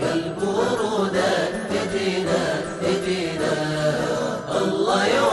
يا البرودات تجينا تجينا الله يعودك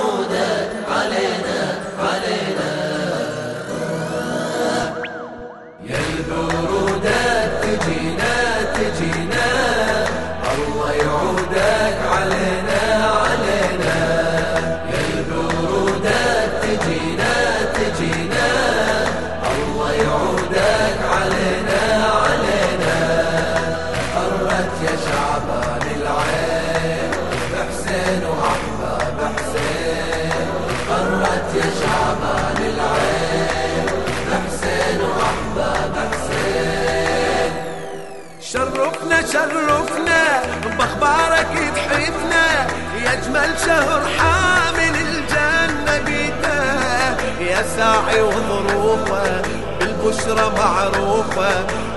ساعي وظروفه بالبشرى معروفه.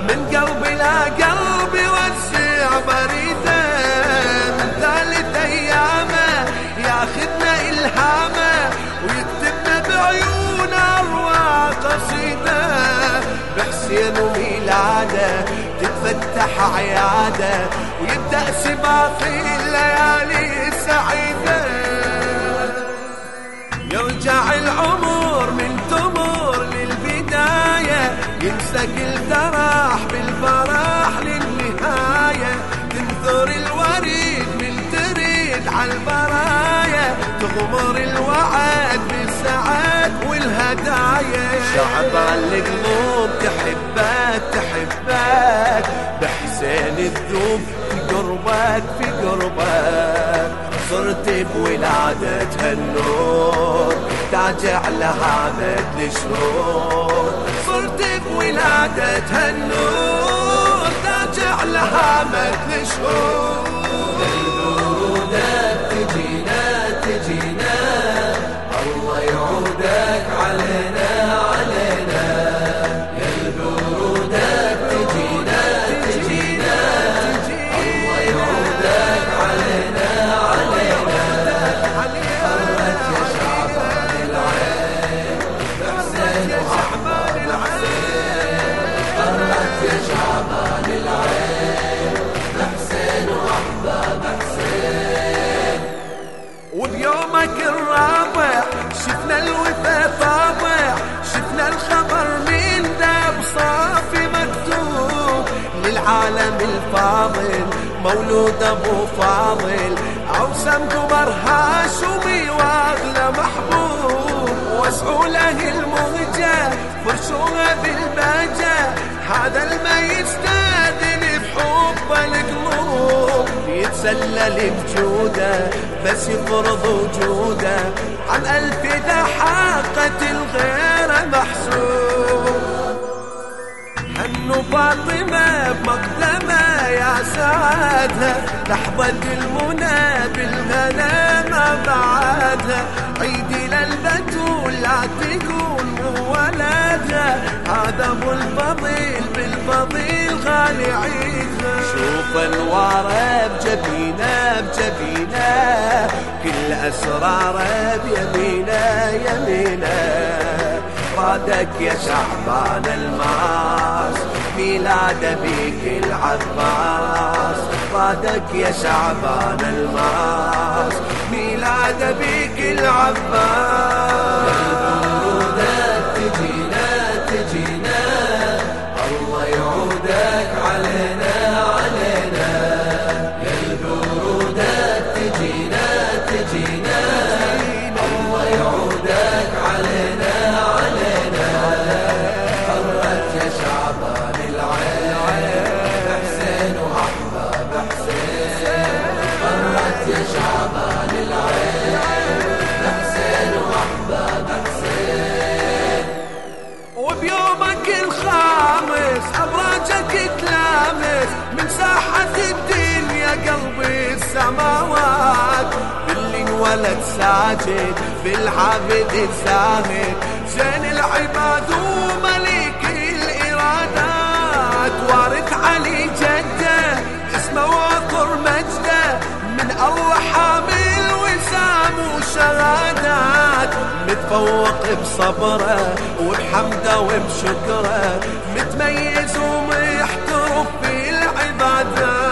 من قلبي لا قلبي وسع بريده. من ثالث ايامه ياخذنا إلهامه ويكتبنا بعيون اروع قصيدة. بحسين وميلاده تتفتح عياده ويبدأ سباق الليالي السعيده يرجع العمر ينسى كل تراح بالفرح للنهاية تنثر الوريد من تريد عالبرايا تغمر الوعد بالسعد والهدايا. شعبان القلوب تحبك تحبك بحسين الذوب في قربك في قربك. صرت بولادة النور تاج على هذا الشهور صرت بولادة النور تاج على هذا الشهور للعالم الفاضل مولود أبو فاضل. أوسم كبر هاشمي وأغلى محبوب. واسعوا له المهجة فرشوها بالبهجة هذا الما يستاذن بحب القلوب. يتسلل بجوده بس يفرض وجوده. عن ألف ذا حاقة الغير محسوب. هنو فاطمة بمقدمة يا سعادها لحظة المنى بالهنا ما بعدها. عيدي للبتول لا تكون ولدها هذا أبو الفضيل بالفضيل غالي عيدها. شوف انواره بجبينة بجبينة كل أسراره بيمينة يمينة. رادك يا شعبان الماس ميلاد بيك العباس. رادك يا شعبان الماس. ميلاد بيك العباس. باللي انولد ساجد بالعابد الزاهد. زين العباد ومليك الإرادات. وارث علي جده اسمه وعطر مجده. من الله حامل وسام وشهادات. متفوق بصبره وبحمده وبشكره. متميز ومحترف في العبادات.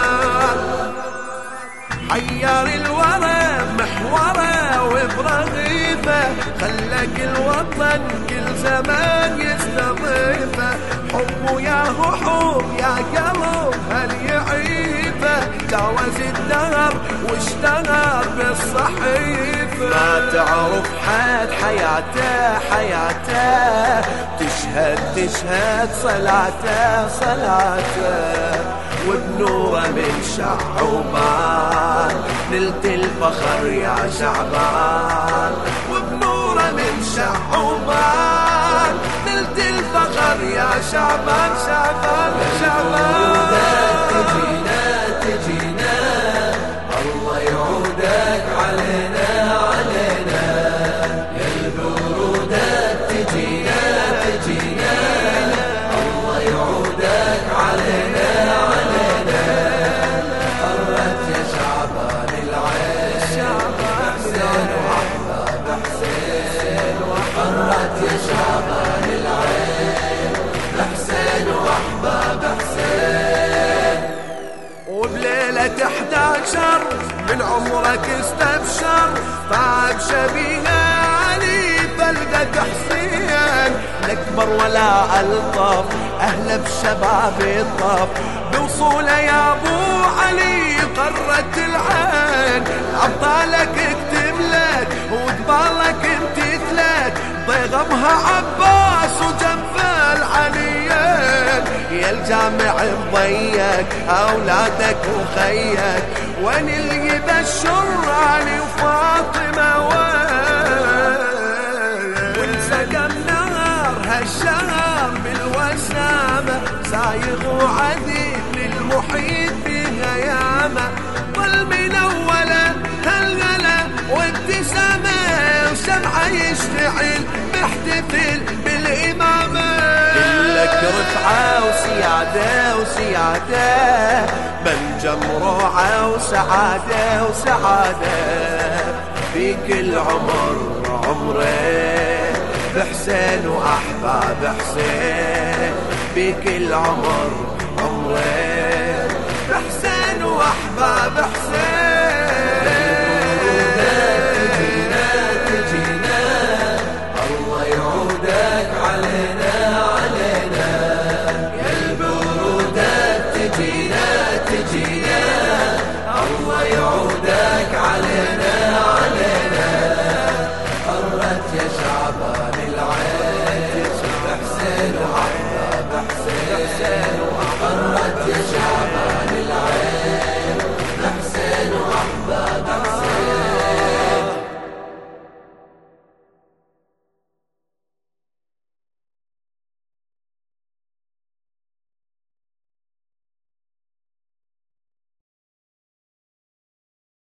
حيار الورى محوره وبرغيفه خلك الوطن كل زمان يستضيفه. حب ياهو حب يا قلب هل يعيفه؟ جاوز الدهر واشتهر بالصحيفة. ما تعرف حد حياته حياته تشهد تشهد صلاته صلاته. وبنوره من شعوبان نلت الفخر يا شعبان. وبنوره من شعوبان نلت الفخر يا شعبان شعبان. 11 من عمرك استبشر. طاب شبيهة علي بلدة حسين الأكبر ولا ألطف أهلا بشباب الطف بوصوله يا أبو علي قرت العين. أبطالك اكتملت وقبالك امتثلت ضيغمها عباس وجنب العليين. يا الجامع مضيق أولادك وخيك. علي وفاطمه وين؟ وانسقم نهار هالشهر بالوسامة سايغ وعذيب للمحيط فيها ياما ظل هالغلا وابتسامة وسمعه يشتعل محتفل بالإمامة. لك رفعة وسيادة وسيادة. منجم روعة وسعادة وسعادة في كل عمر عمرة بحسين وأحباب حسين في كل عمر عمرة. بحسين وأحباب